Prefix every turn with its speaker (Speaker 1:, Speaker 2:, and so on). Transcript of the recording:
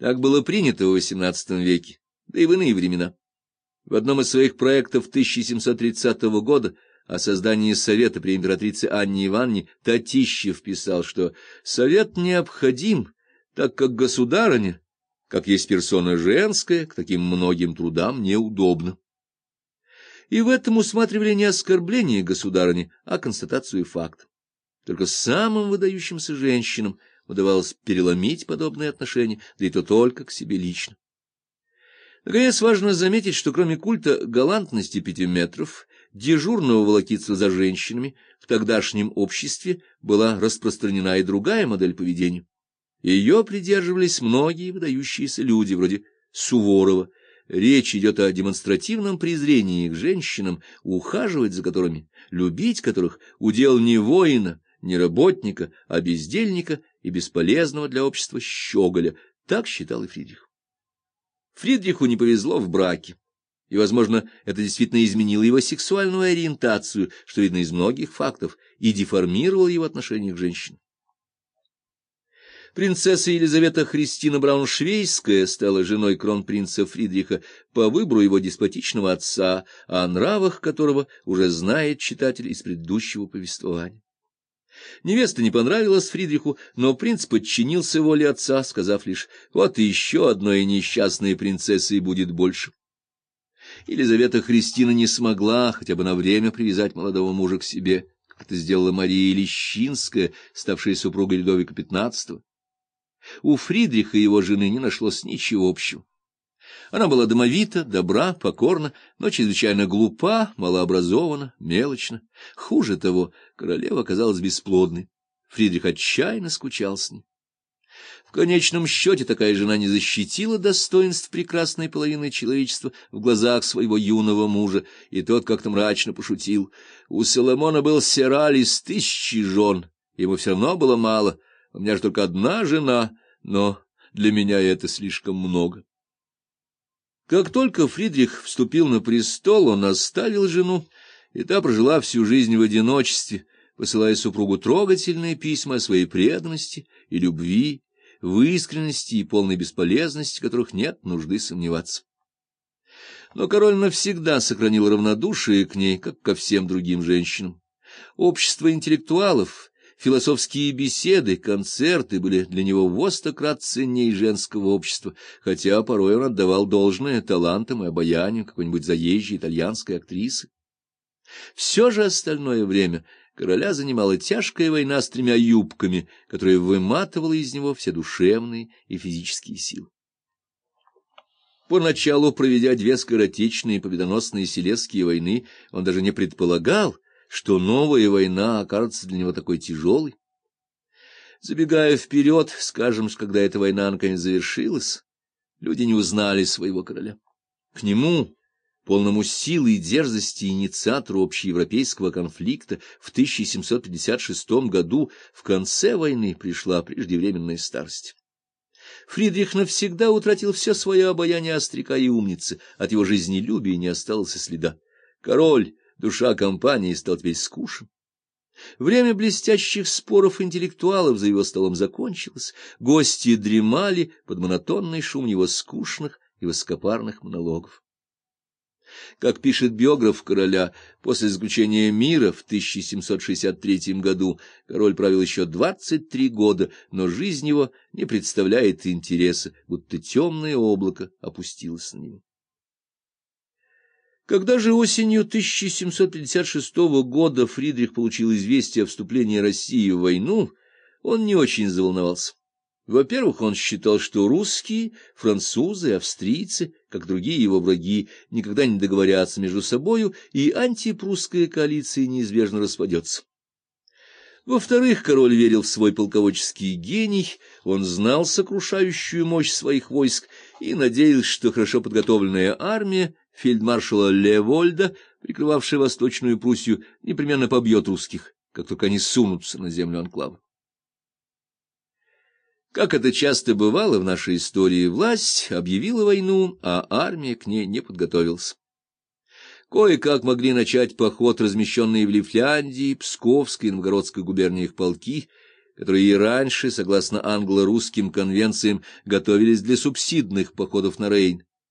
Speaker 1: Так было принято в XVIII веке, да и в иные времена. В одном из своих проектов 1730 года о создании Совета при императрице Анне Ивановне Татищев писал, что Совет необходим, так как государыня, как есть персона женская, к таким многим трудам неудобно. И в этом усматривали не оскорбление государыни, а констатацию факта. Только самым выдающимся женщинам удавалось переломить подобные отношения, да и то только к себе лично. Наконец, важно заметить, что кроме культа галантности пяти метров, дежурного волокитства за женщинами, в тогдашнем обществе была распространена и другая модель поведения. Ее придерживались многие выдающиеся люди, вроде Суворова. Речь идет о демонстративном презрении к женщинам, ухаживать за которыми, любить которых удел не воина, не работника, а бездельника и бесполезного для общества щеголя. Так считал и Фридрих. Фридриху не повезло в браке, и, возможно, это действительно изменило его сексуальную ориентацию, что видно из многих фактов, и деформировало его отношение к женщинам. Принцесса Елизавета Христина Брауншвейская стала женой кронпринца Фридриха по выбору его деспотичного отца, о нравах которого уже знает читатель из предыдущего повествования. Невеста не понравилась Фридриху, но принц подчинился воле отца, сказав лишь «Вот еще одной несчастной принцессой будет больше». Елизавета Христина не смогла хотя бы на время привязать молодого мужа к себе, как это сделала Мария Лещинская, ставшая супругой Людовика XV. У Фридриха и его жены не нашлось ничего общего. Она была домовита, добра, покорна, но чрезвычайно глупа, малообразована, мелочна. Хуже того, королева оказалась бесплодной. Фридрих отчаянно скучал с ней. В конечном счете такая жена не защитила достоинств прекрасной половины человечества в глазах своего юного мужа, и тот как-то мрачно пошутил. У Соломона был сераль из тысячи жен, ему все равно было мало, у меня же только одна жена, но для меня это слишком много. Как только Фридрих вступил на престол, он оставил жену, и та прожила всю жизнь в одиночестве, посылая супругу трогательные письма о своей преданности и любви, в искренности и полной бесполезности, которых нет нужды сомневаться. Но король навсегда сохранил равнодушие к ней, как ко всем другим женщинам. Общество интеллектуалов — Философские беседы, концерты были для него в сто крат женского общества, хотя порой он отдавал должное талантам и обаянию какой-нибудь заезжей итальянской актрисы. Все же остальное время короля занимала тяжкая война с тремя юбками, которая выматывала из него все душевные и физические силы. Поначалу, проведя две скоротечные победоносные селесские войны, он даже не предполагал, что новая война окажется для него такой тяжелой. Забегая вперед, скажем, когда эта война наконец завершилась, люди не узнали своего короля. К нему, полному силы и дерзости инициатору общеевропейского конфликта, в 1756 году в конце войны пришла преждевременная старость. Фридрих навсегда утратил все свое обаяние остряка и умницы, от его жизнелюбия не осталось и следа. Король Душа компании стал теперь скучен. Время блестящих споров интеллектуалов за его столом закончилось, гости дремали под монотонный шум его скучных и высокопарных монологов. Как пишет биограф короля, после заключения мира в 1763 году король правил еще 23 года, но жизнь его не представляет интереса, будто темное облако опустилось на него. Когда же осенью 1756 года Фридрих получил известие о вступлении России в войну, он не очень заволновался. Во-первых, он считал, что русские, французы, австрийцы, как другие его враги, никогда не договорятся между собою, и антипрусская коалиция неизбежно распадется. Во-вторых, король верил в свой полководческий гений, он знал сокрушающую мощь своих войск и надеялся, что хорошо подготовленная армия фельдмаршала Левольда, прикрывавшая Восточную Пруссию, непременно побьет русских, как только они сунутся на землю анклава. Как это часто бывало в нашей истории, власть объявила войну, а армия к ней не подготовилась. Кое-как могли начать поход размещенные в Лифляндии, Псковской и Новгородской губерниях полки, которые и раньше, согласно англо-русским конвенциям, готовились для субсидных походов на Рейн.